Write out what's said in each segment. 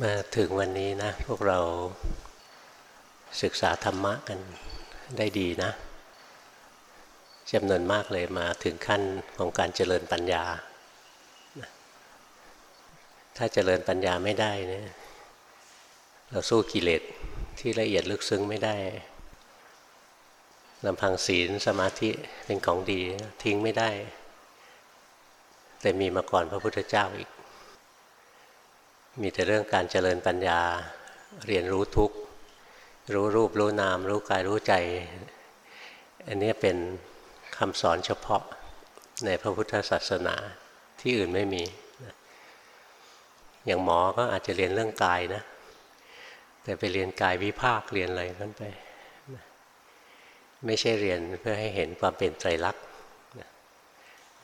มาถึงวันนี้นะ พวกเราศึกษาธรรมะกันได้ดีนะจำนวนมากเลยมาถึงขั้นของการเจริญปัญญา ถ้าเจริญปัญญาไม่ได้เนี่ยเราสู้กิเลสที่ละเอียดลึกซึ้งไม่ได้ลำพังศีลสมาธิเป็นของดีทิ้งไม่ได้ แต่มีมาก่อนพระพุทธเจ้าอีก มีแต่เรื่องการเจริญปัญญาเรียนรู้ทุกรู้รูปรู้นาม รู้กายรู้ใจ อันนี้เป็นคำสอนเฉพาะในพระพุทธศาสนาที่อื่นไม่มี อย่างหมอก็อาจจะเรียนเรื่องกายนะ แต่ไปเรียนกายวิภาคเรียนอะไรนั่นไป ไม่ใช่เรียนเพื่อให้เห็นความเป็นไตรลักษณ์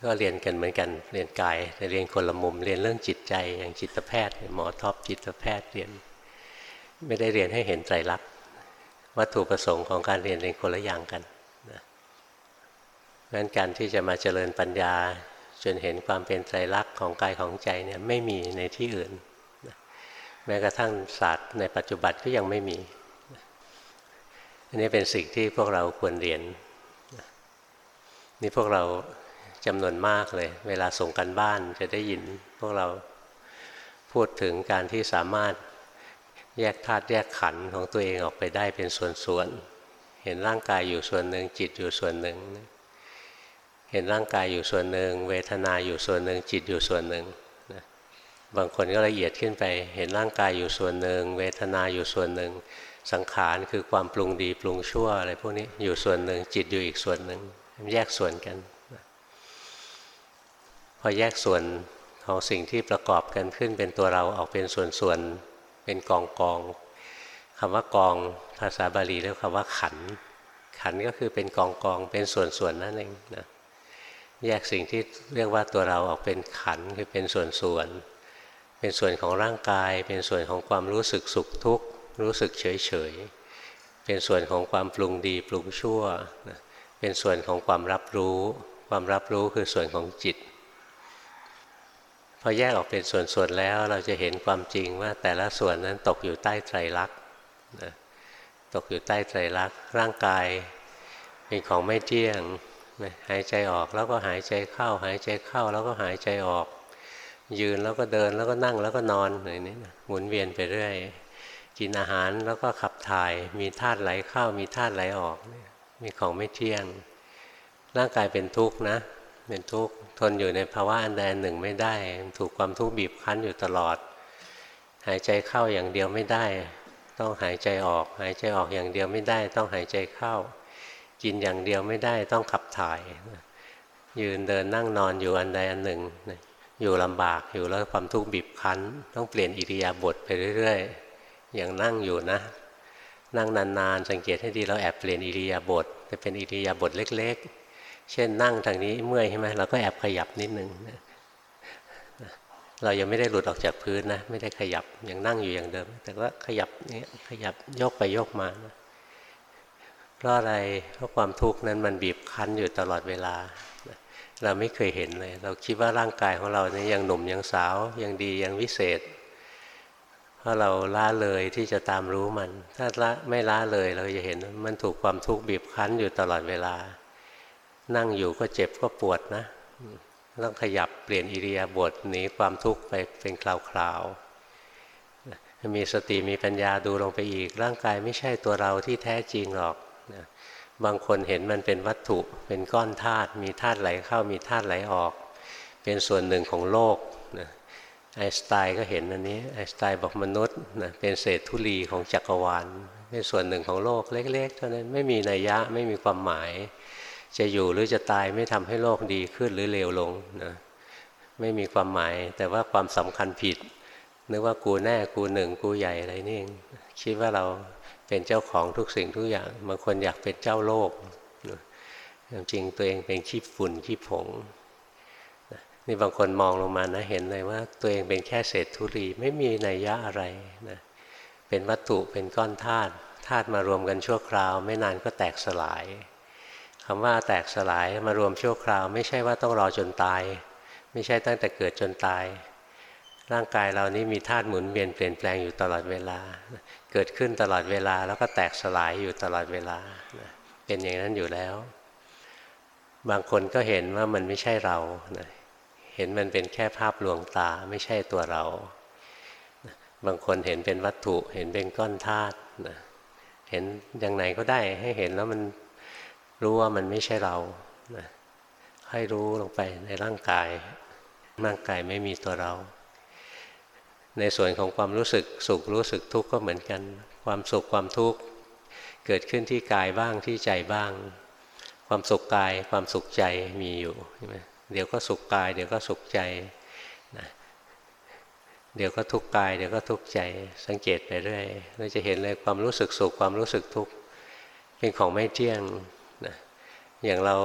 ก็เรียนกันเหมือนกันเรียนกายแต่เรียนคนละมุมเรียนเรื่องจิตใจอย่างจิตแพทย์หมอท็อปจิตแพทย์เรียน ไม่ได้เรียนให้เห็นไตรลักษณ์วัตถุประสงค์ของการเรียนเรียนคนละอย่างกันนะงั้นการที่จะมาเจริญปัญญาจนเห็นความเป็นไตรลักษณ์ของกายของใจเนี่ยไม่มีในที่อื่นแม้กระทั่งศาสตร์ในปัจจุบันก็ยังไม่มีอันนี้เป็นสิ่งที่พวกเราควรเรียนนี่พวกเรา จำนวนมากเลย เวลาส่งกันบ้านจะได้ยินพวกเราพูดถึงการที่สามารถแยกธาตุแยกขันธ์ของตัวเองออกไปได้เป็นส่วนๆ เห็นร่างกายอยู่ส่วนหนึ่งจิตอยู่ส่วนหนึ่ง เห็นร่างกายอยู่ส่วนหนึ่ง เวทนาอยู่ส่วนหนึ่งจิตอยู่ส่วนหนึ่งบางคนก็ละเอียดขึ้นไป เห็นร่างกายอยู่ส่วนหนึ่ง เวทนาอยู่ส่วนหนึ่ง สังขารคือความปรุงดีปรุงชั่วอะไรพวกนี้อยู่ส่วนหนึ่งจิตอยู่อีกส่วนหนึ่งแยกส่วนกัน พอแยกส่วนของสิ่งที่ประกอบกันขึ้นเป็นตัวเราออกเป็นส่วนๆเป็นกองกองคำว่ากองภาษาบาลีเรียกคำว่าขัน ขันก็คือเป็นกองกองเป็นส่วนๆนั่นเองนะแยกสิ่งที่เรียกว่าตัวเราออกเป็นขันคือเป็นส่วนๆเป็นส่วนของร่างกาย เป็นส่วนของความรู้สึกสุขทุกข์รู้สึกเฉยเฉยเป็นส่วนของความปรุงดีปรุงชั่ว เป็นส่วนของความรับรู้ ความรับรู้คือส่วนของจิต พอแยกออกเป็นส่วนๆแล้วเราจะเห็นความจริงว่าแต่ละส่วนนั้นตกอยู่ใต้ไตรลักษณ์ตกอยู่ใต้ไตรลักษณ์ร่างกายเป็นของไม่เที่ยงหายใจออกแล้วก็หายใจเข้า หายใจเข้าแล้วก็หายใจออก ยืนแล้วก็เดินแล้วก็นั่งแล้วก็นอนอย่างนี้หมุนเวียนไปเรื่อยกินอาหารแล้วก็ขับถ่ายมีธาตุไหลเข้ามีธาตุไหลออกมีของไม่เที่ยง ร่างกายเป็นทุกข์นะ เป็นทุกข์ทนอยู่ในภาวะอันใดอันหนึ่งไม่ได้ ถูกความทุกข์บีบคั้นอยู่ตลอด หายใจเข้าอย่างเดียวไม่ได้ ต้องหายใจออก หายใจออกอย่างเดียวไม่ได้ ต้องหายใจเข้า กินอย่างเดียวไม่ได้ ต้องขับถ่าย ยืนเดินนั่งนอนอยู่อันใดอันหนึ่ง อยู่ลำบากอยู่แล้วความทุกข์บีบคั้น ต้องเปลี่ยนอิริยาบถไปเรื่อยๆ อย่างนั่งอยู่นะ นั่งนานๆสังเกตให้ดีเราแอบเปลี่ยนอิริยาบถจะเป็นอิริยาบถเล็ก ๆ เช่นนั่งทางนี้เมื่อยใช่ไหมเราก็แอบขยับนิดนึงเรายังไม่ได้หลุดออกจากพื้นนะไม่ได้ขยับยังนั่งอยู่อย่างเดิม แต่ว่าขยับนี้ขยับยกไปยกมานะเพราะอะไรเพราะความทุกข์นั้นมันบีบคั้นอยู่ตลอดเวลา เราไม่เคยเห็นเลย เราคิดว่าร่างกายของเราเนี่ยยังหนุ่มยังสาวยังดียังวิเศษ เพราะเราละเลยที่จะตามรู้มัน ถ้าละไม่ละเลยเราจะเห็นมันถูกความทุกข์บีบคั้นอยู่ตลอดเวลา นั่งอยู่ก็เจ็บก็ปวดนะ ต้องขยับเปลี่ยนอิริยาบถหนีความทุกข์ไปเป็นคราวๆมีสติมีปัญญาดูลงไปอีก ร่างกายไม่ใช่ตัวเราที่แท้จริงหรอกนะบางคนเห็นมันเป็นวัตถุเป็นก้อนธาตุมีธาตุไหลเข้ามีธาตุไหลออก เป็นส่วนหนึ่งของโลกนะไอสไตน์ก็เห็นอันนี้ไอสไตน์บอกมนุษย์นะเป็นเศษธุลีของจักรวาลเป็นส่วนหนึ่งของโลกเล็ก ๆ เท่านั้นไม่มีนัยยะไม่มีความหมาย จะอยู่หรือจะตายไม่ทำให้โลกดีขึ้นหรือเลวลงนะไม่มีความหมาย แต่ว่าความสำคัญผิด นึกว่ากูแน่กูหนึ่งกูใหญ่อะไรนี่เองคิดว่าเราเป็นเจ้าของทุกสิ่งทุกอย่างบางคนอยากเป็นเจ้าโลกจริงตัวเองเป็นขี้ฝุ่นขี้ผงนี่บางคนมองลงมานะเห็นเลยว่าตัวเองเป็นแค่เศษธุลีไม่มีนัยยะอะไรนะเป็นวัตถุเป็นก้อนธาตุธาตุมารวมกันชั่วคราว ไม่นานก็แตกสลาย คำว่าแตกสลายมารวมชั่วคราว ไม่ใช่ว่าต้องรอจนตาย ไม่ใช่ตั้งแต่เกิดจนตาย ร่างกายเรานี้มีธาตุหมุนเวียนเปลี่ยนแปลงอยู่ตลอดเวลา เกิดขึ้นตลอดเวลาแล้วก็แตกสลายอยู่ตลอดเวลา เป็นอย่างนั้นอยู่แล้ว บางคนก็เห็นว่ามันไม่ใช่เราเห็นมันเป็นแค่ภาพลวงตาไม่ใช่ตัวเรา บางคนเห็นเป็นวัตถุเห็นเป็นก้อนธาตุเห็นอย่างไหนก็ได้ให้เห็นแล้วมัน รู้ว่ามันไม่ใช่เราให้รู้ลงไปในร่างกาย ร่างกายไม่มีตัวเรา ในส่วนของความรู้สึกสุขรู้สึกทุกข์ก็เหมือนกัน ความสุขความทุกข์เกิดขึ้นที่กายบ้างที่ใจบ้าง ความสุขกายความสุขใจมีอยู่ใช่ไหมเดี๋ยวก็สุขกาย เดี๋ยวก็สุขใจนะเดี๋ยวก็ทุกข์กาย เดี๋ยวก็ทุกข์ใจ สังเกตไปเรื่อยเราจะเห็นเลยความรู้สึกสุขความรู้สึกทุกข์เป็นของไม่เที่ยง อย่างเรา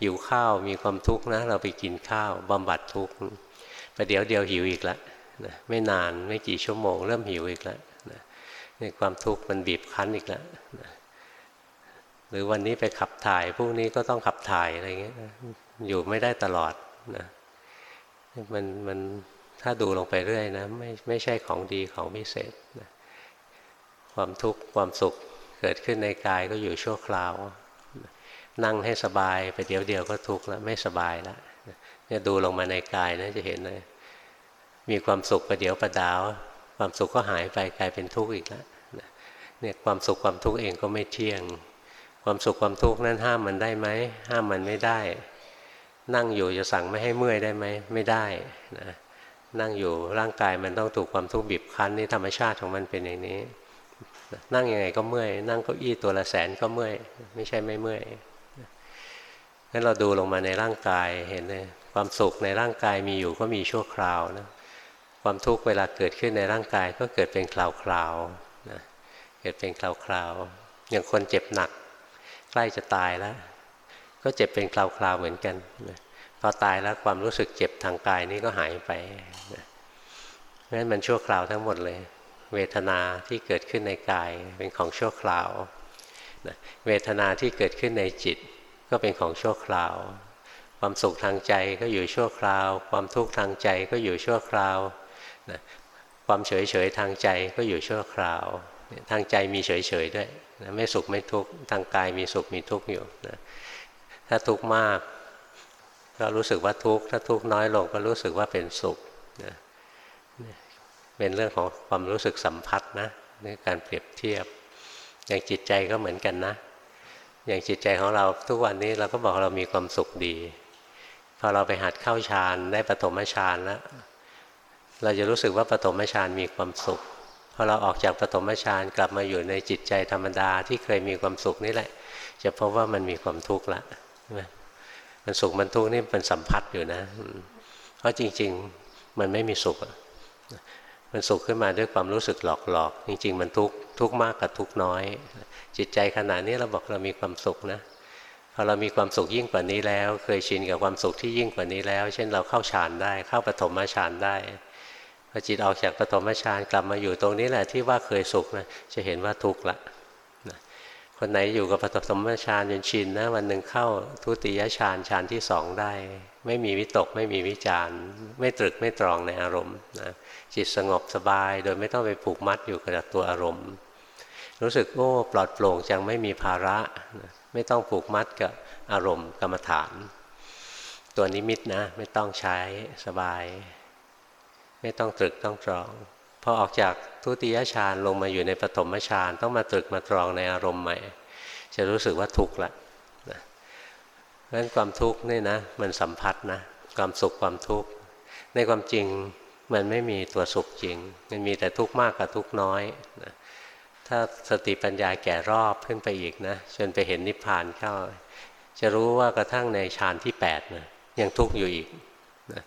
หิวข้าวมีความทุกข์นะ เราไปกินข้าวบำบัดทุกข์ประเดี๋ยวเดียวหิวอีกแล้วนะไม่นานไม่กี่ชั่วโมง เริ่มหิวอีกแล้วนะในความทุกข์มันบีบคั้นอีกแล้วนะหรือวันนี้ไปขับถ่ายพรุ่งนี้ก็ต้องขับถ่ายอะไรเงี้ยอยู่ไม่ได้ตลอดนะมันมันถ้าดูลงไปเรื่อยนะไม่ไม่ใช่ของดีของพิเศษนะความทุกข์ความสุขเกิดขึ้นในกายก็อยู่ชั่วคราว นั่งให้สบายไปเดี๋ยวเดียวก็ทุกข์แล้วไม่สบายแล้วเนี่ยดูลงมาในกายนะจะเห็นเลย มีความสุขประเดี๋ยวประดาว ความสุขก็หายไปกลายเป็นทุกข์อีกแล้วเนี่ยความสุขความทุกข์เองก็ไม่เที่ยง ความสุขความทุกข์นั้นห้ามมันได้ไหมห้ามมันไม่ได้ นั่งอยู่จะสั่งไม่ให้เมื่อยได้ไหมไม่ได้นะนั่งอยู่ร่างกายมันต้องถูกความทุกข์บีบคั้นนี่ธรรมชาติของมันเป็นอย่างนี้ นั่งยังไงก็เมื่อย นั่งเก้าอี้ตัวละแสนก็เมื่อย ไม่ใช่ไม่เมื่อย งั้นเราดูลงมาในร่างกายเห็นเลยความสุขในร่างกายมีอยู่ก็มีชั่วคราวนะความทุกข์เวลาเกิดขึ้นในร่างกายก็เกิดเป็นคราวๆนะเกิดเป็นคราวๆอย่างคนเจ็บหนัก ใกล้จะตายแล้ว ก็เจ็บเป็นคราวๆเหมือนกันนะพอตายแล้วความรู้สึกเจ็บทางกายนี้ก็หายไปนะนั้นมันชั่วคราวทั้งหมดเลย เวทนาที่เกิดขึ้นในกายเป็นของชั่วคราวนะเวทนาที่เกิดขึ้นในจิต ก็เป็นของชั่วคราว ความสุขทางใจก็อยู่ชั่วคราว ความทุกข์ทางใจก็อยู่ชั่วคราวนะความเฉยเฉยทางใจก็อยู่ชั่วคราว ทางใจมีเฉยเฉยด้วยนะไม่สุขไม่ทุกข์ทางกายมีสุขมีทุกข์อยู่นะถ้าทุกข์มากก็รู้สึกว่าทุกข์ถ้าทุกข์น้อยลงก็รู้สึกว่าเป็นสุขนะเป็นเรื่องของความรู้สึกสัมผัสนะในการเปรียบเทียบ อย่างจิตใจก็เหมือนกันนะ อย่างจิตใจของเราทุกวันนี้เราก็บอกเรามีความสุขดี พอเราไปหัดเข้าฌานได้ปฐมฌานแล้วเราจะรู้สึกว่าปฐมฌานมีความสุขพอเราออกจากปฐมฌานกลับมาอยู่ในจิตใจธรรมดาที่เคยมีความสุขนี่แหละ จะพบว่ามันมีความทุกข์ละมันสุขมันทุกข์นี่เป็นสัมผัสอยู่นะ เพราะจริง ๆมันไม่มีสุขมันสุขขึ้นมาด้วยความรู้สึกหลอกๆจริง ๆ มันทุกข์ ทุกข์มากกับทุกข์น้อย จิตใจขนาดนี้เราบอกเรามีความสุขนะพอเรามีความสุขยิ่งกว่านี้แล้ว เคยชินกับความสุขที่ยิ่งกว่านี้แล้ว เช่นเราเข้าฌานได้ เข้าปฐมฌานได้พอจิตออกจากปฐมฌานกลับมาอยู่ตรงนี้แหละที่ว่าเคยสุขนะจะเห็นว่าทุกข์ละนะคนไหนอยู่กับปฐมฌานจนชินนะวันหนึ่งเข้าทุติยฌานฌานที่สองได้ ไม่มีวิตกไม่มีวิจารไม่ตรึกไม่ตรองในอารมณ์นะจิตสงบสบายโดยไม่ต้องไปผูกมัดอยู่กับตัวอารมณ์ รู้สึกโอ้ปลอดโปร่งจังไม่มีภาระ ไม่ต้องผูกมัดกับอารมณ์กรรมฐาน ตัวนิมิตนะ ไม่ต้องใช้สบาย ไม่ต้องตรึกต้องตรองพอออกจากทุติยฌานลงมาอยู่ในปฐมฌานต้องมาตรึกมาตรองในอารมณ์ใหม่ จะรู้สึกว่าทุกข์ละนะเพราะฉะนั้นความทุกข์นี่นะมันสัมพัทธ์นะความสุขความทุกข์ในความจริงมันไม่มีตัวสุขจริง มันมีแต่ทุกข์มากกับทุกข์น้อยนะ ถ้าสติปัญญาแก่รอบขึ้นไปอีกนะจนไปเห็นนิพพานเข้า จะรู้ว่ากระทั่งในฌานที่8นะยังทุกข์อยู่อีกนะ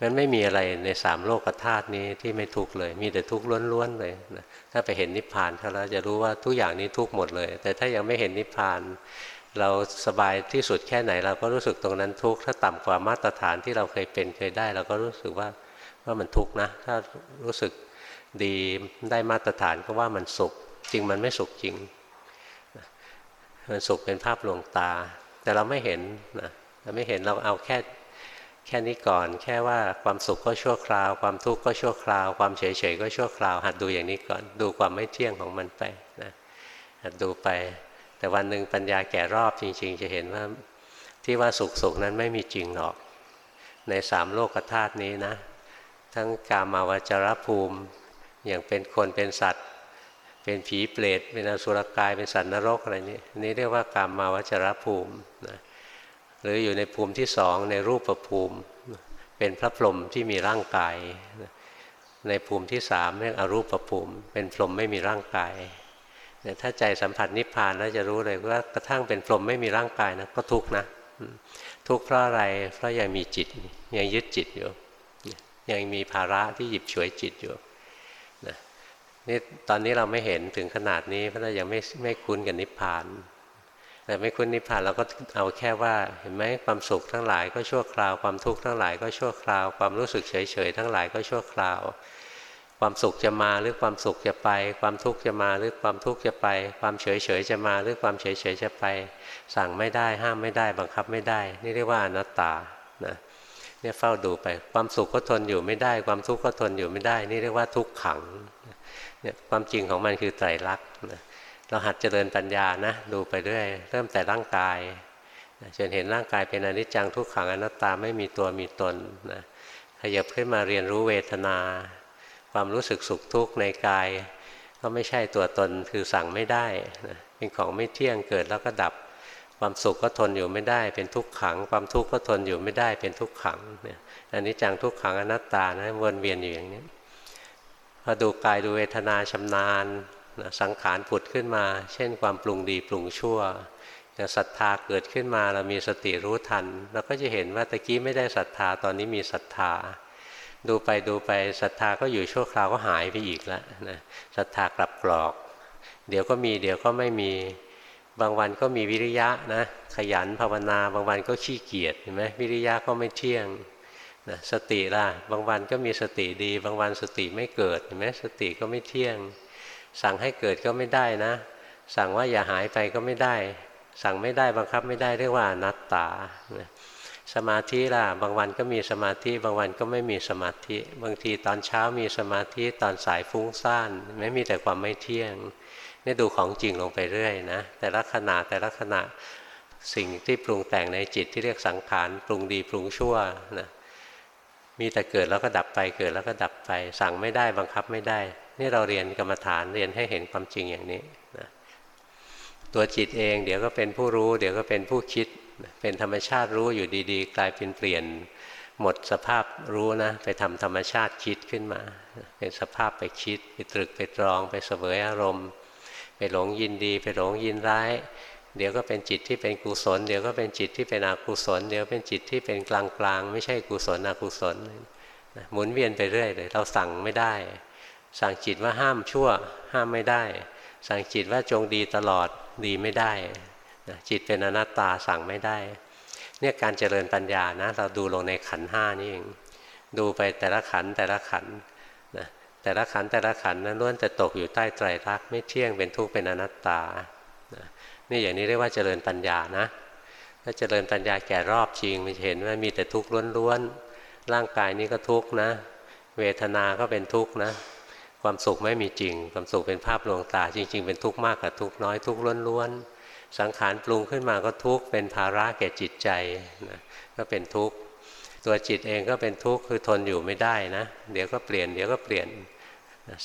มันไม่มีอะไรในสามโลกธาตุนี้ที่ไม่ทุกข์เลย มีแต่ทุกข์ล้วนๆเลยนะถ้าไปเห็นนิพพานเขาแล้วจะรู้ว่าทุกอย่างนี้ทุกข์หมดเลย แต่ถ้ายังไม่เห็นนิพพาน เราสบายที่สุดแค่ไหน เราก็รู้สึกตรงนั้นทุกข์ถ้าต่ำกว่ามาตรฐานที่เราเคยเป็นเคยได้ เราก็รู้สึกว่าว่ามันทุกข์นะ ถ้ารู้สึกดีได้มาตรฐานก็ว่ามันสุข จริงมันไม่สุขจริง มันสุขเป็นภาพลวงตา แต่เราไม่เห็นนะเราไม่เห็นเราเอาแค่แค่นี้ก่อน แค่ว่าความสุขก็ชั่วคราว ความทุกข์ก็ชั่วคราว ความเฉยๆก็ชั่วคราว หัดดูอย่างนี้ก่อน ดูความไม่เที่ยงของมันไปนะหัดดูไป แต่วันหนึ่งปัญญาแก่รอบจริง ๆ จะเห็นว่าที่ว่าสุขสุขนั้นไม่มีจริงหรอก ในสามโลกธาตุนี้นะ ทั้งกามาวจรภูมิ อย่างเป็นคนเป็นสัตว์ เป็นผีเปรตเป็นอสุรกายเป็นสัตว์นรกอะไรนี้นี่เรียกว่ากามมาวจรภูมินะหรืออยู่ในภูมิที่สองในรูปภูมิ เป็นพระพรหมที่มีร่างกายในภูมิที่สามเรียกอรูปภูมิ เป็นพรหมไม่มีร่างกายถ้าใจสัมผัสนิพพานแล้วจะรู้เลยว่ากระทั่งเป็นพรหมไม่มีร่างกายนะก็ทุกข์นะทุกข์เพราะอะไรเพราะยังมีจิตยังยึดจิตอยู่ยังมีภาระที่หยิบฉวยจิตอยู่ นี่ตอนนี้เราไม่เห็นถึงขนาดนี้ เพราะเรายังไม่ไม่คุ้นกับนิพพาน แต่ไม่คุ้นนิพพานเราก็เอาแค่ว่าเห็นไหมความสุขทั้งหลายก็ชั่วคราวความทุกข์ทั้งหลายก็ชั่วคราว ความรู้สึกเฉยๆทั้งหลายก็ชั่วคราว ความสุขจะมาหรือความสุขจะไป ความทุกข์จะมาหรือความทุกข์จะไป ความเฉยๆจะมาหรือความเฉยๆจะไป สั่งไม่ได้ห้ามไม่ได้บังคับไม่ได้ นี่เรียกว่าอนัตตานะเนี่ยเฝ้าดูไป ความสุขก็ทนอยู่ไม่ได้ ความทุกข์ก็ทนอยู่ไม่ได้ นี่เรียกว่าทุกขัง เนี่ยความจริงของมันคือไตรลักษณ์เราหัดเจริญปัญญานะดูไปเรื่อยเริ่มแต่ร่างกายจนเห็นร่างกายเป็นอนิจจังทุกขังอนัตตาไม่มีตัวมีตนนะขยับขึ้นมาเรียนรู้เวทนา ความรู้สึกสุขทุกข์ในกาย ก็ไม่ใช่ตัวตนคือสั่งไม่ได้นะเป็นของไม่เที่ยงเกิดแล้วก็ดับ ความสุขก็ทนอยู่ไม่ได้ เป็นทุกขัง ความทุกข์ก็ทนอยู่ไม่ได้เป็นทุกขังเนี่ยอันนี้จังทุกขังอนัตตานะวนเวียนอยู่อย่างนี้ พอดูกายดูเวทนาชำนาญสังขารผุดขึ้นมา เช่นความปรุงดีปรุงชั่วศรัทธาเกิดขึ้นมาเรามีสติรู้ทันเราก็จะเห็นว่าตะกี้ไม่ได้ศรัทธาตอนนี้มีศรัทธา ดูไปดูไปศรัทธาก็อยู่ชั่วคราวก็หายไปอีกแล้วนะศรัทธากลับกรอก เดี๋ยวก็มีเดี๋ยวก็ไม่มีบางวันก็มีวิริยะนะขยันภาวนา บางวันก็ขี้เกียจเห็นไหมวิริยะก็ไม่เที่ยง นะสติล่ะ บางวันก็มีสติดี บางวันสติไม่เกิดเห็นไหมสติก็ไม่เที่ยง สั่งให้เกิดก็ไม่ได้นะ สั่งว่าอย่าหายไปก็ไม่ได้ สั่งไม่ได้บังคับไม่ได้เรียกว่านัตตาสมาธิล่ะ บางวันก็มีสมาธิ บางวันก็ไม่มีสมาธิ บางทีตอนเช้ามีสมาธิตอนสายฟุ้งซ่านไม่มีแต่ความไม่เที่ยงนี่ดูของจริงลงไปเรื่อยนะ แต่ละขณะแต่ละขณะสิ่งที่ปรุงแต่งในจิตที่เรียกสังขารปรุงดีปรุงชั่วนะ มีแต่เกิดแล้วก็ดับไปเกิดแล้วก็ดับไป สั่งไม่ได้บังคับไม่ได้ นี่เราเรียนกรรมฐานเรียนให้เห็นความจริงอย่างนี้นะตัวจิตเองเดี๋ยวก็เป็นผู้รู้ เดี๋ยวก็เป็นผู้คิดเป็นธรรมชาติรู้อยู่ดีๆ กลายเป็นเปลี่ยนหมดสภาพรู้นะ ไปทำธรรมชาติคิดขึ้นมา เป็นสภาพไปคิด ไปตรึกไปตรอง ไปเสวยอารมณ์ ไปหลงยินดี ไปหลงยินร้าย เดี๋ยวก็เป็นจิตที่เป็นกุศล เดี๋ยวก็เป็นจิตที่เป็นอกุศล เดี๋ยวเป็นจิตที่เป็นกลางๆไม่ใช่กุศลอกุศลหมุนเวียนไปเรื่อยเลยเราสั่งไม่ได้ สั่งจิตว่าห้ามชั่ว ห้ามไม่ได้ สั่งจิตว่าจงดีตลอดดีไม่ได้จิตเป็นอนัตตาสั่งไม่ได้ เนี่ยการเจริญปัญญานะ เราดูลงในขันห้านี่เองดูไปแต่ละขันแต่ละขันนะแต่ละขันแต่ละขันนั้นล้วนแต่ตกอยู่ใต้ไตรลักษณ์ไม่เที่ยงเป็นทุกข์เป็นอนัตตา นี่อย่างนี้เรียกว่าเจริญปัญญานะถ้าเจริญปัญญาแก่รอบจริงมันจะเห็นว่ามีแต่ทุกข์ล้วนๆร่างกายนี้ก็ทุกข์นะ เวทนาก็เป็นทุกข์นะ ความสุขไม่มีจริง ความสุขเป็นภาพลวงตา จริง ๆ เป็นทุกข์มากกับทุกข์น้อยทุกข์ล้วนๆสังขารปรุงขึ้นมาก็ทุกข์เป็นภาระแก่จิตใจนะก็เป็นทุกข์ตัวจิตเองก็เป็นทุกข์คือทนอยู่ไม่ได้นะ เดี๋ยวก็เปลี่ยนเดี๋ยวก็เปลี่ยน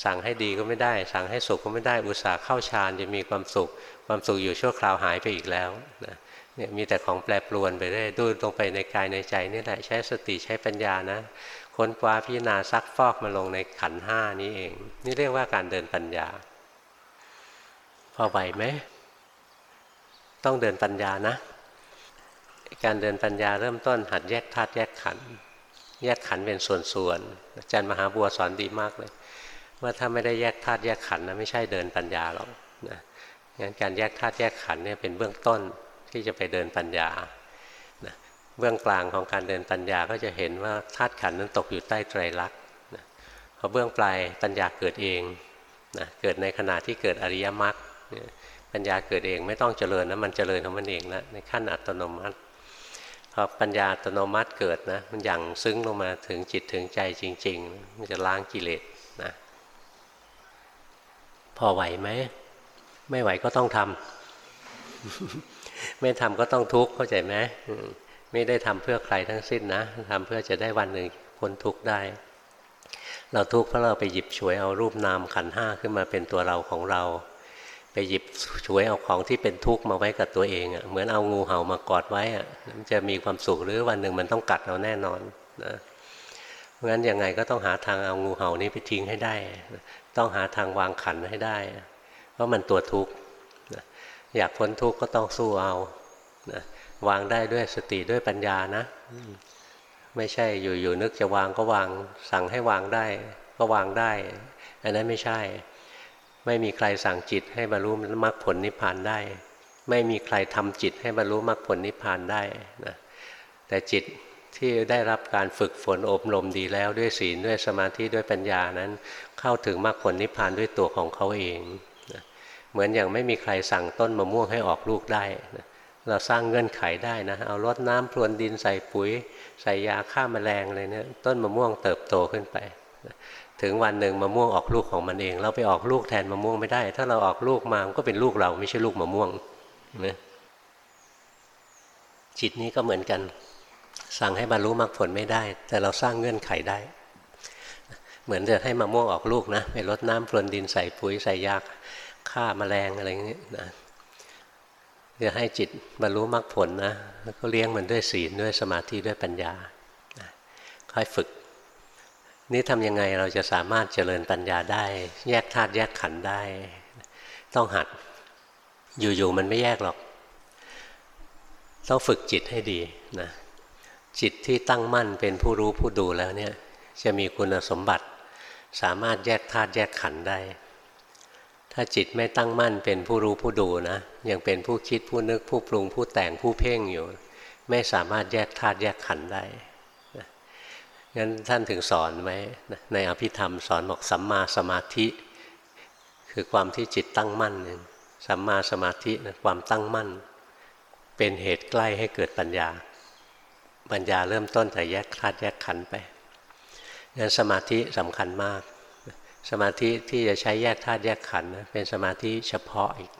สั่งให้ดีก็ไม่ได้ สั่งให้สุขก็ไม่ได้อุตส่าห์เข้าฌานจะมีความสุข ความสุขอยู่ชั่วคราวหายไปอีกแล้วนะเนี่ยมีแต่ของแปรปรวนไปเรื่อยดูลงไปในกายในใจนี่แหละใช้สติใช้ปัญญานะค้นคว้าพิจารณาซักฟอกมาลงในขันห้านี้เอง นี่เรียกว่าการเดินปัญญา พอไหวไหมต้องเดินปัญญานะ การเดินปัญญาเริ่มต้นหัดแยกธาตุแยกขัน แยกขันเป็นส่วนๆอาจารย์มหาบัวสอนดีมากเลย ว่าถ้าไม่ได้แยกธาตุแยกขันนะไม่ใช่เดินปัญญาหรอกนะงั้นการแยกธาตุแยกขันเนี่ยเป็นเบื้องต้นที่จะไปเดินปัญญาเบื้องกลางของการเดินปัญญาก็จะเห็นว่าธาตุขันนั้นตกอยู่ใต้ไตรลักษณ์นะพอเบื้องปลายปัญญาเกิดเองนะเกิดในขณะที่เกิดอริยมรรคปัญญาเกิดเองไม่ต้องเจริญนะมันเจริญของมันเองแล้วในขั้นอัตโนมัติพออปัญญาอัตโนมัติเกิดนะมันอย่างซึ้งลงมาถึงจิตถึงใจจริง ๆ มันจะล้างกิเลสนะ พอไหวไหม ไม่ไหวก็ต้องทำไม่ทำก็ต้องทุกข์เข้าใจไหมไม่ได้ทำเพื่อใครทั้งสิ้นนะทำเพื่อจะได้วันหนึ่งพ้นทุกข์ได้ เราทุกข์เพราะเราไปหยิบฉวยเอารูปนามขันห้าขึ้นมาเป็นตัวเราของเรา ไปหยิบฉวยเอาของที่เป็นทุกข์มาไว้กับตัวเองอะ่ะเหมือนเอางูเห่ามากอดไว้อะ่ะมันจะมีความสุขหรือวันหนึ่งมันต้องกัดเราแน่นอนนะเพราะงั้นยังไงก็ต้องหาทางเอางูเห่านี้ไปทิ้งให้ได้ ต้องหาทางวางขันให้ได้ เพราะมันตัวทุกข์อยากพ้นทุกข์ก็ต้องสู้เอานะวางได้ด้วยสติด้วยปัญญานะ ไม่ใช่อยู่ๆนึกจะวางก็วาง สั่งให้วางได้ ก็วางได้ อันนั้นไม่ใช่ ไม่มีใครสั่งจิตให้บรรลุมรรคผลนิพพานได้ ไม่มีใครทำจิตให้บรรลุมรรคผลนิพพานได้นะแต่จิต ที่ได้รับการฝึกฝนอบรมดีแล้วด้วยศีลด้วยสมาธิด้วยปัญญานั้น เข้าถึงมรรคผลนิพพานด้วยตัวของเขาเองนะเหมือนอย่างไม่มีใครสั่งต้นมะม่วงให้ออกลูกได้นะเราสร้างเงื่อนไขได้นะ เอารดน้ำพรวนดินใส่ปุ๋ย ใส่ยาฆ่ามาแมลงอะไรเนี่ยต้นมะม่วงเติบโตขึ้นไป ถึงวันหนึ่งมะม่วงออกลูกของมันเอง เราไปออกลูกแทนมะม่วงไม่ได้ ถ้าเราออกลูกมามันก็เป็นลูกเราไม่ใช่ลูกมะม่วงนะจิตนี้ก็เหมือนกัน สั่งให้บรรลุมรรคผลไม่ได้ แต่เราสร้างเงื่อนไขได้ เหมือนจะให้มะม่วงออกลูกนะไปรดน้ำพรวนดินใส่ปุ๋ยใส่ยาฆ่ามาแมลงอะไรอย่างนี้นะจะให้จิตบรรลุมรรคผลนะแล้วก็เลี้ยงมันด้วยศีลด้วยสมาธิด้วยปัญญาค่อยฝึก นี่ทำยังไงเราจะสามารถเจริญปัญญาได้ แยกธาตุแยกขันธ์ได้ ต้องหัดอยู่ๆมันไม่แยกหรอก ต้องฝึกจิตให้ดีนะ จิตที่ตั้งมั่นเป็นผู้รู้ผู้ดูแล้วเนี่ยจะมีคุณสมบัติ สามารถแยกธาตุแยกขันธ์ได้ ถ้าจิตไม่ตั้งมั่นเป็นผู้รู้ผู้ดูนะยังเป็นผู้คิดผู้นึกผู้ปรุงผู้แต่งผู้เพ่งอยู่ ไม่สามารถแยกธาตุแยกขันธ์ได้งั้นท่านถึงสอนไว้ในอภิธรรมสอนบอกสัมมาสมาธิ คือความที่จิตตั้งมั่นสัมมาสมาธิความตั้งมั่น เป็นเหตุใกล้ให้เกิดปัญญา ปัญญาเริ่มต้นจากแยกธาตุแยกขันไปงั้นสมาธิสำคัญมาก สมาธิที่จะใช้แยกธาตุแยกขันนะเป็นสมาธิเฉพาะอีก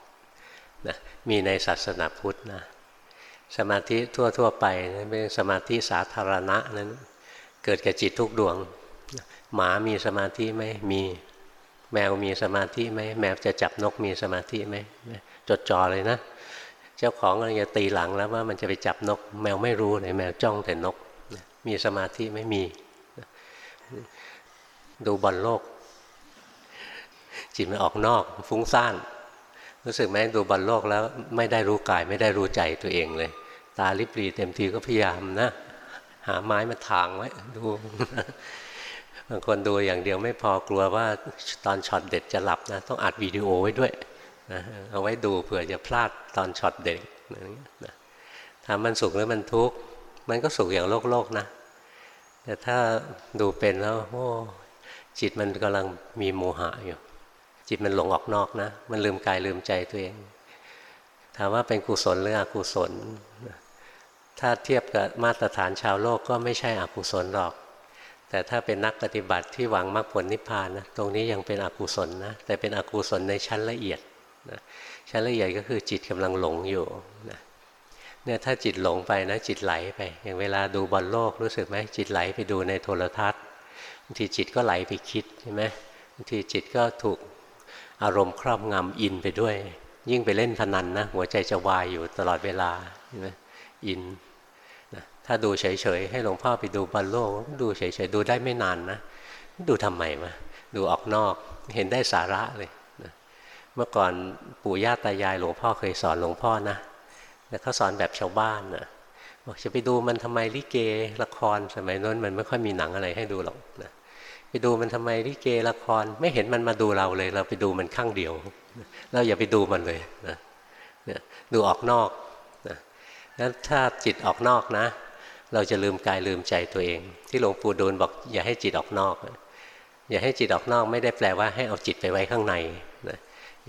นะมีในศาสนาพุทธนะสมาธิทั่วๆไปนะเป็นสมาธิสาธารณะนั้นเกิดกับจิตทุกดวง หมามีสมาธิไหมมีแมวมีสมาธิไหมแมวจะจับนกมีสมาธิไหมจดจ่อเลยนะ เจ้าของอะไรจะตีหลังแล้วว่ามันจะไปจับนก แมวไม่รู้เลยแมวจ้องแต่นก มีสมาธิไม่มี ดูบอลโลก จิตมันออกนอก ฟุ้งซ่านรู้สึกไหมดูบอลโลกแล้วไม่ได้รู้กายไม่ได้รู้ใจตัวเองเลย ตาลิบหรี่เต็มทีก็พยายามนะ หาไม้มาถ่างไว้ดูบางคนดูอย่างเดียวไม่พอกลัวว่าตอนช็อตเด็ดจะหลับนะ ต้องอัดวิดีโอไว้ด้วย นะเอาไว้ดูเผื่อจะพลาดตอนช็อตเด็ดนะถามมันสุขหรือมันทุกข์มันก็สุขอย่างโลกโลกนะ แต่ถ้าดูเป็นแล้วโอ้จิตมันกำลังมีโมหะอยู่ จิตมันหลงออกนอกนะ มันลืมกายลืมใจตัวเอง ถามว่าเป็นกุศลหรืออกุศล ถ้าเทียบกับมาตรฐานชาวโลกก็ไม่ใช่อกุศลหรอก แต่ถ้าเป็นนักปฏิบัติที่หวังมรรคผลนิพพานนะ ตรงนี้ยังเป็นอกุศลนะ แต่เป็นอกุศลในชั้นละเอียด นะชั้นละเอียดก็คือจิตกำลังหลงอยู่นะเนี่ยถ้าจิตหลงไปนะจิตไหลไป อย่างเวลาดูบอลโลกรู้สึกไหมจิตไหลไปดูในโทรทัศน์บางทีจิตก็ไหลไปคิดใช่ไหมบางทีจิตก็ถูกอารมณ์ครอบงำอินไปด้วย ยิ่งไปเล่นพนันนะหัวใจจะวายอยู่ตลอดเวลาเห็นไหมอินนะถ้าดูเฉยๆให้หลวงพ่อไปดูบอลโลกดูเฉยๆดูได้ไม่นานนะดูทำไมมาดูออกนอกเห็นได้สาระเลย เมื่อก่อนปู่ย่าตายายหลวงพ่อเคยสอนหลวงพ่อนะแต่เขาสอนแบบชาวบ้านนะบอกจะไปดูมันทำไมลิเกละครสมัยนั้นมันไม่ค่อยมีหนังอะไรให้ดูหรอกนะไปดูมันทำไมลิเกละครไม่เห็นมันมาดูเราเลย เราไปดูมันข้างเดียว เราอย่าไปดูมันเลยนะดูออกนอกนะนั้นถ้าจิตออกนอกนะ เราจะลืมกายลืมใจตัวเอง ที่หลวงปู่ดูลบอกอย่าให้จิตออกนอก อย่าให้จิตออกนอกไม่ได้แปลว่าให้เอาจิตไปไว้ข้างใน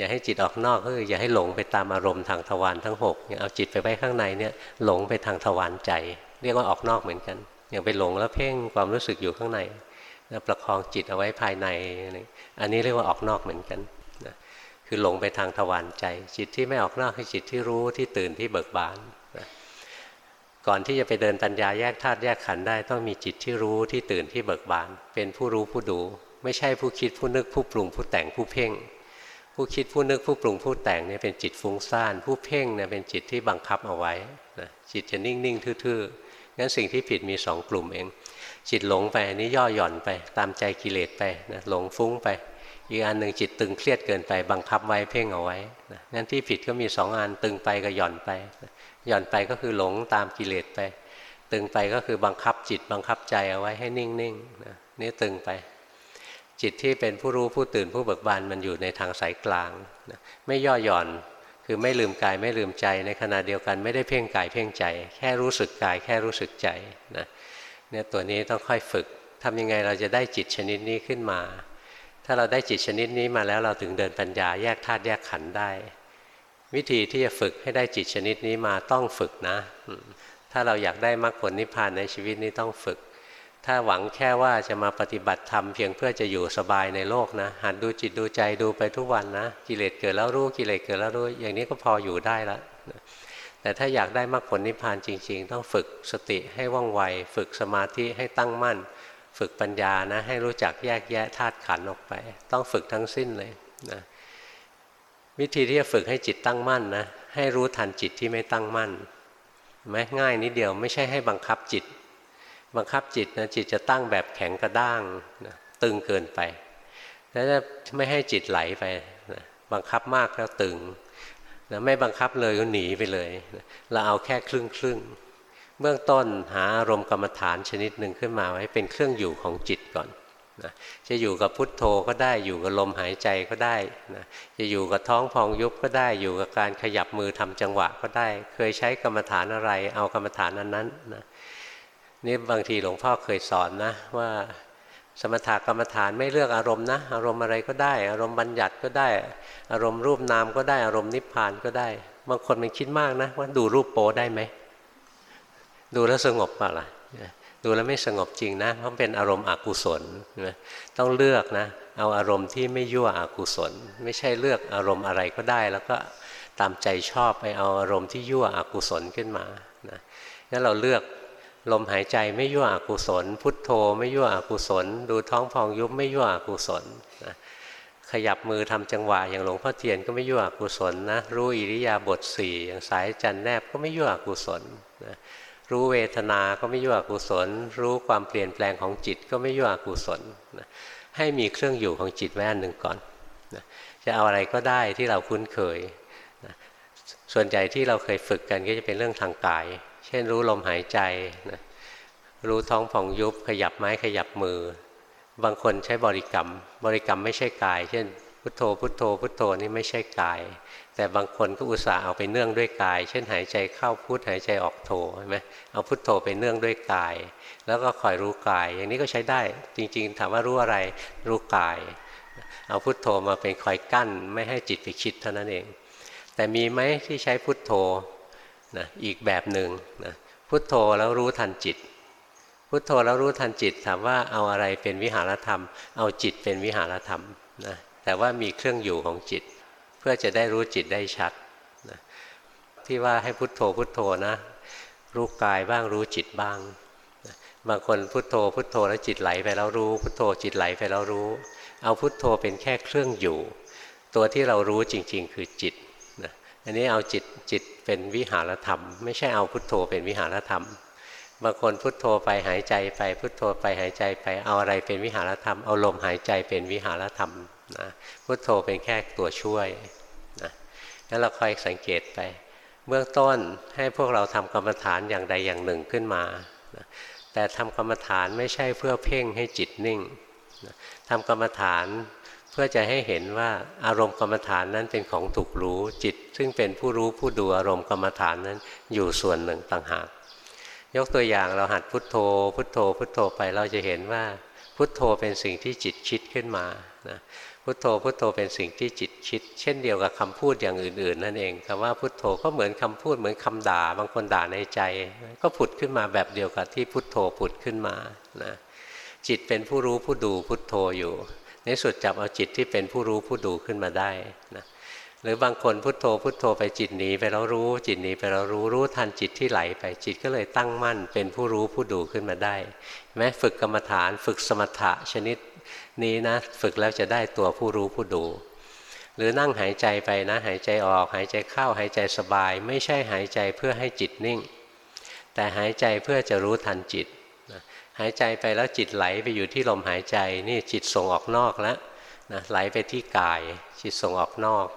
อย่าให้จิตออกนอกก็คืออย่าให้หลงไปตามอารมณ์ทางทวารทั้งหกอย่าเอาจิตไปไว้ข้างในเนี่ยหลงไปทางทวารใจ เรียกว่าออกนอกเหมือนกัน อย่างไปหลงแล้วเพ่งความรู้สึกอยู่ข้างในแล้วประคองจิตเอาไว้ภายใน อันนี้เรียกว่าออกนอกเหมือนกันนะคือหลงไปทางทวารใจ จิตที่ไม่ออกนอกคือจิตที่รู้ที่ตื่นที่เบิกบานนะก่อนที่จะไปเดินปัญญาแยกธาตุแยกขันธ์ได้ต้องมีจิตที่รู้ที่ตื่นที่เบิกบาน เป็นผู้รู้ผู้ดู ไม่ใช่ผู้คิดผู้นึกผู้ปรุงผู้แต่งผู้เพ่ง ผู้คิดผู้นึกผู้ปรุงผู้แต่งเนี่ยเป็นจิตฟุ้งซ่าน ผู้เพ่งเนี่ยเป็นจิตที่บังคับเอาไว้นะจิตจะนิ่งๆทื่อๆงั้นสิ่งที่ผิดมีสองกลุ่มเอง จิตหลงไปอันนี้ย่อหย่อนไป ตามใจกิเลสไปนะหลงฟุ้งไป อีกอันหนึ่งจิตตึงเครียดเกินไปบังคับไว้เพ่งเอาไว้นะงั้นที่ผิดก็มีสองอันตึงไปกับหย่อนไปนะหย่อนไปก็คือหลงตามกิเลสไป ตึงไปก็คือบังคับจิตบังคับใจเอาไว้ให้นิ่งๆนะนี่ตึงไป จิตที่เป็นผู้รู้ผู้ตื่นผู้เบิกบานมันอยู่ในทางสายกลางนะไม่ย่อหย่อนคือไม่ลืมกายไม่ลืมใจ ในขณะเดียวกันไม่ได้เพ่งกายเพ่งใจ แค่รู้สึกกายแค่รู้สึกใจนะเนี่ยตัวนี้ต้องค่อยฝึกทำยังไงเราจะได้จิตชนิดนี้ขึ้นมา ถ้าเราได้จิตชนิดนี้มาแล้วเราถึงเดินปัญญาแยกธาตุแยกขันธ์ได้ วิธีที่จะฝึกให้ได้จิตชนิดนี้มาต้องฝึกนะ ถ้าเราอยากได้มรรคผลนิพพานในชีวิตนี้ต้องฝึก ถ้าหวังแค่ว่าจะมาปฏิบัติธรรมเพียงเพื่อจะอยู่สบายในโลกนะหัดดูจิตดูใจดูไปทุกวันนะ กิเลสเกิดแล้วรู้กิเลสเกิดแล้วรู้ อย่างนี้ก็พออยู่ได้ล้วแต่ถ้าอยากได้มรรคผลนิพพานจริง ๆ ต้องฝึกสติให้ว่องไว ฝึกสมาธิให้ตั้งมั่น ฝึกปัญญานะ ให้รู้จักแยกแยะธาตุขันออกไป ต้องฝึกทั้งสิ้นเลยนะวิธีที่จะฝึกให้จิตตั้งมั่นนะให้รู้ทันจิตที่ไม่ตั้งมั่นไหมง่ายนิดเดียวไม่ใช่ให้บังคับจิต บังคับจิตนะจิตจะตั้งแบบแข็งกระด้างนะตึงเกินไปแล้วจะไม่ให้จิตไหลไปนะบังคับมากแล้วตึงนะไม่บังคับเลยก็หนีไปเลยนะเราเอาแค่ครึ่งครึ่งเบื้องต้นหาอารมณ์กรรมฐานชนิดหนึ่งขึ้นมาไว้เป็นเครื่องอยู่ของจิตก่อนนะจะอยู่กับพุทโธก็ได้อยู่กับลมหายใจก็ได้นะจะอยู่กับท้องพองยุบก็ได้อยู่กับการขยับมือทำจังหวะก็ได้ เคยใช้กรรมฐานอะไร เอากรรมฐานนั้นนั้นนะ นี่บางทีหลวงพ่อเคยสอนนะ ว่าสมถกรรมฐานไม่เลือกอารมณ์นะ อารมณ์อะไรก็ได้ อารมณ์บัญญัติก็ได้ อารมณ์รูปนามก็ได้อารมณ์นิพพานก็ได้ บางคนมันคิดมากนะ ว่าดูรูปโปได้ไหมดูแล้วสงบเปล่าล่ะดูแล้วไม่สงบจริงนะเพราะเป็นอารมณ์อกุศลต้องเลือกนะ เอาอารมณ์ที่ไม่ยั่วอกุศล ไม่ใช่เลือกอารมณ์อะไรก็ได้ แล้วก็ตามใจชอบไปเอาอารมณ์ที่ยั่วอกุศลขึ้นมานะงั้นเราเลือก ลมหายใจไม่ยั่วอกุศล พุทโธไม่ยั่วอกุศล ดูท้องพองยุบไม่ยั่วอกุศลนะขยับมือทำจังหวะอย่างหลวงพ่อเทียนก็ไม่ยั่วอกุศลนะรู้อิริยาบถสี่อย่างสายจันแนบก็ไม่ยั่วอกุศลนะรู้เวทนา ก็ไม่ยั่วอกุศล รู้ความเปลี่ยนแปลงของจิตก็ไม่ยั่วอกุศลนะให้มีเครื่องอยู่ของจิตไว้อันหนึ่งก่อนนะจะเอาอะไรก็ได้ที่เราคุ้นเคยนะส่วนใหญ่ที่เราเคยฝึกกันก็จะเป็นเรื่องทางกาย ช่นรู้ลมหายใจนะรู้ท้องผ่องยุบขยับไม้ขยับมือ บางคนใช้บริกรรม บริกรรมไม่ใช่กาย เช่น พุทโธ พุทโธ พุทโธนี่ไม่ใช่กาย แต่บางคนก็อุตส่าห์เอาไปเนื่องด้วยกาย เช่นหายใจเข้าพุทหายใจออกโธใช่ไหมเอาพุทโธไปเนื่องด้วยกาย แล้วก็คอยรู้กาย อย่างนี้ก็ใช้ได้จริง ๆ ถามว่ารู้อะไรรู้กาย เอาพุทโธมาเป็นคอยกั้น ไม่ให้จิตไปคิดเท่านั้นเอง แต่มีไหมที่ใช้พุทโธ นะอีกแบบหนึ่งนะพุทโธแล้วรู้ทันจิต พุทโธแล้วรู้ทันจิตถามว่าเอาอะไรเป็นวิหารธรรม เอาจิตเป็นวิหารธรรมนะแต่ว่ามีเครื่องอยู่ของจิต เพื่อจะได้รู้จิตได้ชัดนะที่ว่าให้พุทโธพุทโธนะ รู้กายบ้างรู้จิตบ้างนะบางคนพุทโธพุทโธแล้วจิตไหลไปแล้วรู้ พุทโธจิตไหลไปแล้วรู้ เอาพุทโธเป็นแค่เครื่องอยู่ ตัวที่เรารู้จริง ๆ คือจิต อันนี้เอาจิตจิตเป็นวิหารธรรม ไม่ใช่เอาพุทโธเป็นวิหารธรรมบางคนพุทโธไปหายใจไปพุทโธไปหายใจไปเอาอะไรเป็นวิหารธรรม เอาลมหายใจเป็นวิหารธรรมนะพุทโธเป็นแค่ตัวช่วยนะงั้นเราคอยสังเกตไป เบื้องต้นให้พวกเราทำกรรมฐานอย่างใดอย่างหนึ่งขึ้นมานะแต่ทำกรรมฐานไม่ใช่เพื่อเพ่งให้จิตนิ่งนะทำกรรมฐานเพื่อจะให้เห็นว่าอารมณ์กรรมฐานนั้นเป็นของถูกรู้จิต ซึ่งเป็นผู้รู้ผู้ดูอารมณ์กรรมฐานนั้นอยู่ส่วนหนึ่งต่างหาก ยกตัวอย่างเราหัดพุทโธ พุทโธ พุทโธไปเราจะเห็นว่า พุทโธเป็นสิ่งที่จิตคิดขึ้นมานะพุทโธพุทโธเป็นสิ่งที่จิตคิด เช่นเดียวกับคำพูดอย่างอื่น ๆ นั่นเองคำว่าพุทโธก็เหมือนคำพูดเหมือนคำด่า บางคนด่าในใจ ก็ผุดขึ้นมาแบบเดียวกับที่พุทโธผุดขึ้นมานะจิตเป็นผู้รู้ผู้ดูพุทโธอยู่ ในสุดจับเอาจิตที่เป็นผู้รู้ผู้ดูขึ้นมาได้นะ หรือบางคนพุทโธพุทโธไปจิตหนีไปแล้วรู้ จิตหนีไปแล้วรู้รู้ทันจิตที่ไหลไปจิตก็เลยตั้งมั่น เป็นผู้รู้ผู้ดูขึ้นมาได้แม้ฝึกกรรมฐานฝึกสมถะชนิดนี้นะ ฝึกแล้วจะได้ตัวผู้รู้ผู้ดู หรือนั่งหายใจไปนะ หายใจออก หายใจเข้าหายใจสบาย ไม่ใช่หายใจเพื่อให้จิตนิ่ง แต่หายใจเพื่อจะรู้ทันจิตหายใจไปแล้วจิตไหลไปอยู่ที่ลมหายใจนี่จิตส่งออกนอกแล้วนะไหลไปที่กาย จิตส่งออกนอก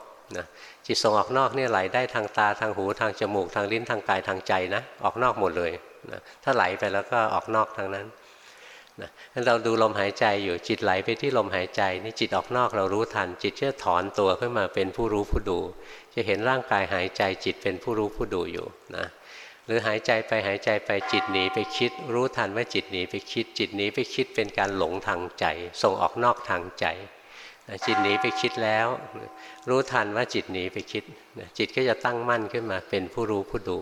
จิตส่งออกนอกนี่ไหลได้ทางตาทางหูทางจมูกทางลิ้นทางกายทางใจนะ ออกนอกหมดเลยนะถ้าไหลไปแล้วก็ออกนอกทางนั้นนะเราดูลมหายใจอยู่จิตไหลไปที่ลมหายใจนี่จิตออกนอกเรารู้ทัน จิตจะถอนตัวขึ้นมาเป็นผู้รู้ผู้ดู จะเห็นร่างกายหายใจจิตเป็นผู้รู้ผู้ดูอยู่นะหรือหายใจไปหายใจไปจิตหนีไปคิด รู้ทันว่าจิตหนีไปคิด จิตหนีไปคิดเป็นการหลงทางใจ ส่งออกนอกทางใจ จิตหนีไปคิดแล้ว รู้ทันว่าจิตหนีไปคิด จิตก็จะตั้งมั่นขึ้นมาเป็นผู้รู้ผู้ดู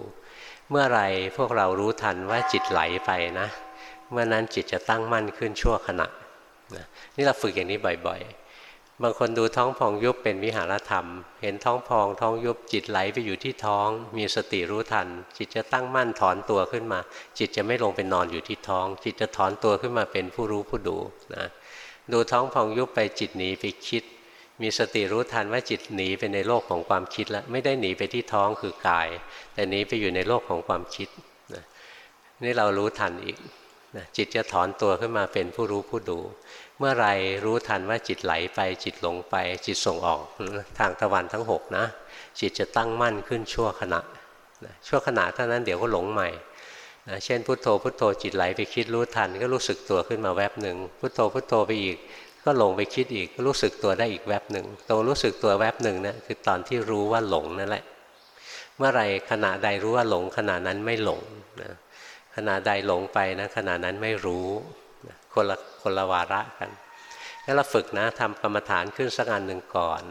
เมื่อไรพวกเรารู้ทันว่าจิตไหลไปนะ เมื่อนั้นจิตจะตั้งมั่นขึ้นชั่วขณะนี่เราฝึกอย่างนี้บ่อยๆ บางคนดูท้องพองยุบเป็นวิหารธรรม เห็นท้องพองท้องยุบจิตไหลไปอยู่ที่ท้อง มีสติรู้ทัน จิตจะตั้งมั่นถอนตัวขึ้นมา จิตจะไม่ลงไปนอนอยู่ที่ท้อง จิตจะถอนตัวขึ้นมาเป็นผู้รู้ผู้ดูนะ ดูท้องพองยุบไปจิตหนีไปคิด มีสติรู้ทันว่าจิตหนีไปในโลกของความคิดแล้วไม่ได้หนีไปที่ท้องคือกาย แต่หนีไปอยู่ในโลกของความคิดนะนี่เรารู้ทันอีกนะจิตจะถอนตัวขึ้นมาเป็นผู้รู้ผู้ดู เมื่อไรรู้ทันว่าจิตไหลไป จิตหลงไป จิตส่งออกทางตะวันทั้งหกนะจิตจะตั้งมั่นขึ้นชั่วขณะนะชั่วขณะเท่านั้นเดี๋ยวก็หลงใหม่ นะเช่นพุทโธพุทโธจิตไหลไปคิดรู้ทันก็รู้สึกตัวขึ้นมาแวบหนึ่งพุทโธพุทโธไปอีก ก็หลงไปคิดอีกก็รู้สึกตัวได้อีกแวบหนึ่งตรงรู้สึกตัวแวบหนึ่งนะคือตอนที่รู้ว่าหลงนั่นแหละ เมื่อไรขณะใดรู้ว่าหลงขณะนั้นไม่หลงนะขณะใดหลงไปนะขณะนั้นไม่รู้นะคนละคนละวาระกันแล้วเราฝึกนะทำกรรมฐานขึ้นสักอันหนึ่งก่อน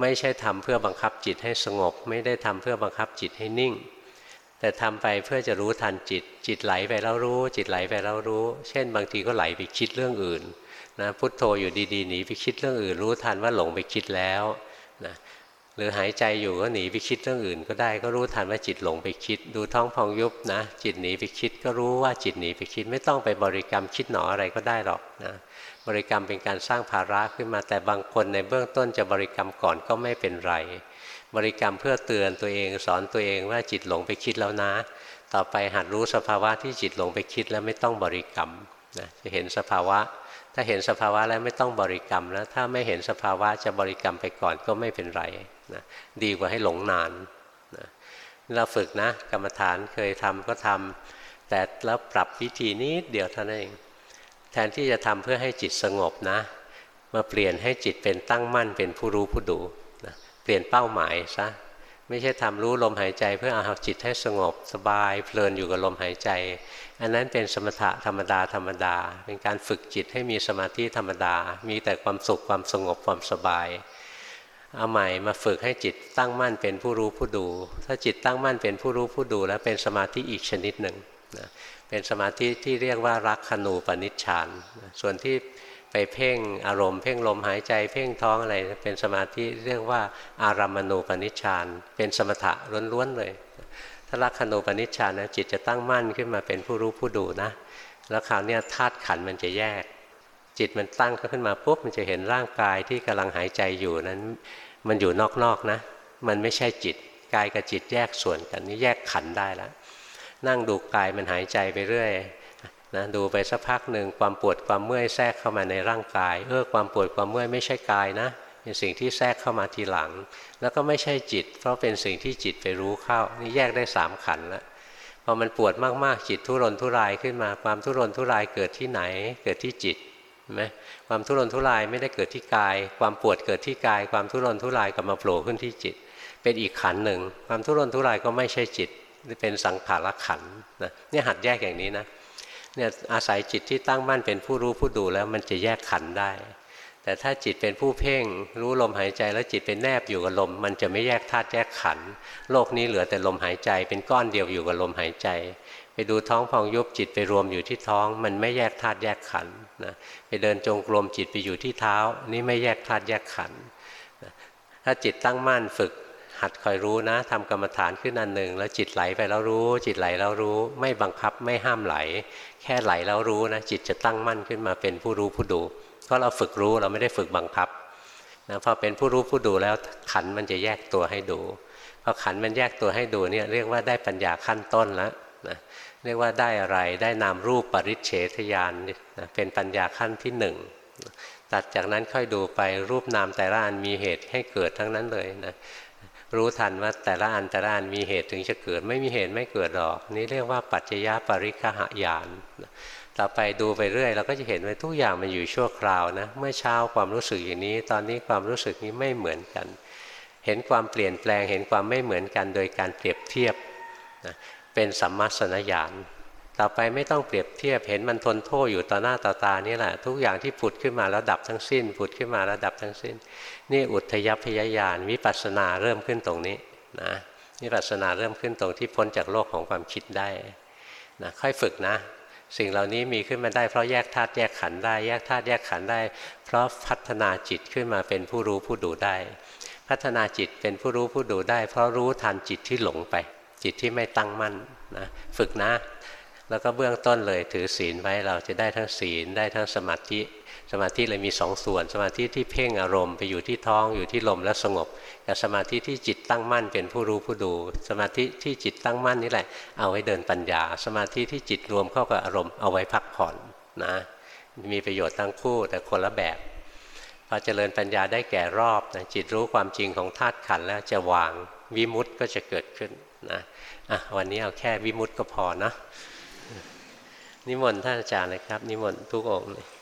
ไม่ใช่ทำเพื่อบังคับจิตให้สงบ ไม่ได้ทำเพื่อบังคับจิตให้นิ่ง แต่ทำไปเพื่อจะรู้ทันจิต จิตไหลไปแล้วรู้ จิตไหลไปแล้วรู้ เช่น บางทีก็ไหลไปคิดเรื่องอื่นนะพุทโธอยู่ดีๆหนีไปคิดเรื่องอื่น รู้ทันว่าหลงไปคิดแล้วนะหรือหายใจอยู่ก็หนีไปคิดเรื่องอื่น ก็ได้ก็รู้ทันว่าจิตหลงไปคิด ดูท้องพองยุบนะจิตหนีไปคิดก็รู้ว่าจิตหนีไปคิดไม่ต้องไปบริกรรมคิดหนออะไรก็ได้หรอกนะบริกรรมเป็นการสร้างภาระขึ้นมาแต่บางคนในเบื้องต้นจะบริกรรมก่อนก็ไม่เป็นไร บริกรรมเพื่อเตือนตัวเองสอนตัวเองว่าจิตหลงไปคิดแล้วนะ ต่อไปหัดรู้สภาวะที่จิตหลงไปคิดแล้วไม่ต้องบริกรรมนะจะเห็นสภาวะ ถ้าเห็นสภาวะแล้วไม่ต้องบริกรรมแล้ว ถ้าไม่เห็นสภาวะจะบริกรรมไปก่อนก็ไม่เป็นไรนะดีกว่าให้หลงนานนะเราฝึกนะกรรมฐานเคยทำก็ทำแต่แล้วปรับวิธีนิดเดียวเท่านั้นเองแทนที่จะทำเพื่อให้จิตสงบนะ มาเปลี่ยนให้จิตเป็นตั้งมั่นเป็นผู้รู้ผู้ดู ปลี่ยนเป้าหมายซะไม่ใช่ทำรู้ลมหายใจ เพื่อเอาจิตให้สงบสบายเพลินอยู่กับลมหายใจ อันนั้นเป็นสมถะธรรมดาธรรมดา เป็นการฝึกจิตให้มีสมาธิธรรมดา มีแต่ความสุขความสงบความสบายเอาใหม่มาฝึกให้จิตตั้งมั่นเป็นผู้รู้ผู้ดู ถ้าจิตตั้งมั่นเป็นผู้รู้ผู้ดู แล้วเป็นสมาธิอีกชนิดหนึ่งนะเป็นสมาธิที่เรียกว่ารักขณูปนิชฌานส่วนที่ ไปเพ่งอารมณ์เพ่งลมหายใจ เพ่งท้องอะไรเป็นสมาธิเรียกว่าอารัมมณูปนิชฌานเป็นสมถะล้วนๆเลยถ้าลักขณูปนิชฌานนะจิตจะตั้งมั่นขึ้นมาเป็นผู้รู้ผู้ดูนะ แล้วคราวนี้ธาตุขันมันจะแยก จิตมันตั้งขึ้นมาปุ๊บมันจะเห็นร่างกายที่กำลังหายใจอยู่นั้น มันอยู่นอกๆนะ มันไม่ใช่จิตกายกับจิตแยกส่วนกันนี่แยกขันได้แล้วนั่งดูกายมันหายใจไปเรื่อย นะดูไปสักพักหนึ่งความปวดความเมื่อยแทรกเข้ามาในร่างกายเออความปวดความเมื่อยไม่ใช่กายนะเป็นสิ่งที่แทรกเข้ามาทีหลัง แล้วก็ไม่ใช่จิต เพราะเป็นสิ่งที่จิตไปรู้เข้า นี่แยกได้สามขันแล้วพอมันปวดมากๆจิตทุรนทุรายขึ้นมาความทุรนทุรายเกิดที่ไหน เกิดที่จิตไหมความทุรนทุรายไม่ได้เกิดที่กาย ความปวดเกิดที่กาย ความทุรนทุรายก็มาโผล่ขึ้นที่จิต เป็นอีกขันหนึ่ง ความทุรนทุรายก็ไม่ใช่จิตเป็นสังขารขันนะนี่หัดแยกอย่างนี้นะ เนี่ยอาศัยจิตที่ตั้งมั่นเป็นผู้รู้ผู้ดูแล้วมันจะแยกขันได้ แต่ถ้าจิตเป็นผู้เพ่ง รู้ลมหายใจแล้วจิตเป็นแนบอยู่กับลม มันจะไม่แยกธาตุแยกขัน โลกนี้เหลือแต่ลมหายใจ เป็นก้อนเดียวอยู่กับลมหายใจ ไปดูท้องพองยุบจิตไปรวมอยู่ที่ท้อง มันไม่แยกธาตุแยกขันนะไปเดินจงกรมจิตไปอยู่ที่เท้า นี่ไม่แยกธาตุแยกขันนะถ้าจิตตั้งมั่นฝึก หัดคอยรู้นะทำกรรมฐานขึ้นอันหนึ่ง แล้วจิตไหลไปแล้วรู้ จิตไหลแล้วรู้ ไม่บังคับไม่ห้ามไหล แค่ไหลแล้วรู้นะ จิตจะตั้งมั่นขึ้นมาเป็นผู้รู้ผู้ดู เพราะเราฝึกรู้เราไม่ได้ฝึกบังคับนะพอเป็นผู้รู้ผู้ดูแล้วขันมันจะแยกตัวให้ดูพอขันมันแยกตัวให้ดูเนี่ยเรียกว่าได้ปัญญาขั้นต้นแล้วนะเรียกว่าได้อะไรได้นามรูปปริเฉทญาณนะเป็นปัญญาขั้นที่หนึ่งตัดจากนั้นค่อยดูไปรูปนามแต่ละอันมีเหตุให้เกิดทั้งนั้นเลยนะ รู้ทันว่าแต่ละอันแต่ละอันมีเหตุถึงจะเกิด ไม่มีเหตุไม่เกิดหรอก นี่เรียกว่าปัจจยปริคหายานต่อไปดูไปเรื่อย เราก็จะเห็นว่าทุกอย่างมันอยู่ชั่วคราวนะ เมื่อเช้าความรู้สึกอย่างนี้ ตอนนี้ความรู้สึกนี้ไม่เหมือนกัน เห็นความเปลี่ยนแปลง เห็นความไม่เหมือนกันโดยการเปรียบเทียบนะเป็นสัมมาสนญาณ ต่อไปไม่ต้องเปรียบเทียบเห็นมันทนโทษอยู่ต่อหน้าต่อตานี่แหละ ทุกอย่างที่ผุดขึ้นมาแล้วดับทั้งสิ้น ผุดขึ้นมาแล้วดับทั้งสิ้น นี่อุทยพยายานวิปัสสนาเริ่มขึ้นตรงนี้นะวิปัสสนาเริ่มขึ้นตรงที่พ้นจากโลกของความคิดได้นะค่อยฝึกนะ สิ่งเหล่านี้มีขึ้นมาได้เพราะแยกธาตุแยกขันธ์ได้ แยกธาตุแยกขันธ์ได้ เพราะพัฒนาจิตขึ้นมาเป็นผู้รู้ผู้ดูได้ พัฒนาจิตเป็นผู้รู้ผู้ดูได้ เพราะรู้ทันจิตที่หลงไป จิตที่ไม่ตั้งมั่นนะฝึกนะ แล้วก็เบื้องต้นเลยถือศีลไว้เราจะได้ทั้งศีลได้ทั้งสมาธิสมาธิเลยมีสองส่วน สมาธิที่เพ่งอารมณ์ไปอยู่ที่ท้องอยู่ที่ลมแล้วสงบกับสมาธิที่จิตตั้งมั่นเป็นผู้รู้ผู้ดู สมาธิที่จิตตั้งมั่นนี่แหละ เอาไว้เดินปัญญา สมาธิที่จิตรวมเข้ากับอารมณ์เอาไว้พักผ่อนนะมีประโยชน์ทั้งคู่แต่คนละแบบพอเจริญปัญญาได้แก่รอบนะจิตรู้ความจริงของธาตุขันแล้วจะวางวิมุตต์ก็จะเกิดขึ้นนะอะวันนี้เอาแค่วิมุตต์ก็พอนะ นิมนต์ท่านอาจารย์เลยครับ นิมนต์ทุกองค์เลย